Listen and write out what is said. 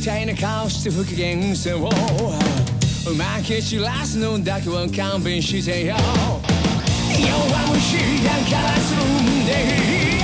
みたいな顔して不機嫌さをうまく散らすのだけは勘弁してよ弱虫だから積んでいい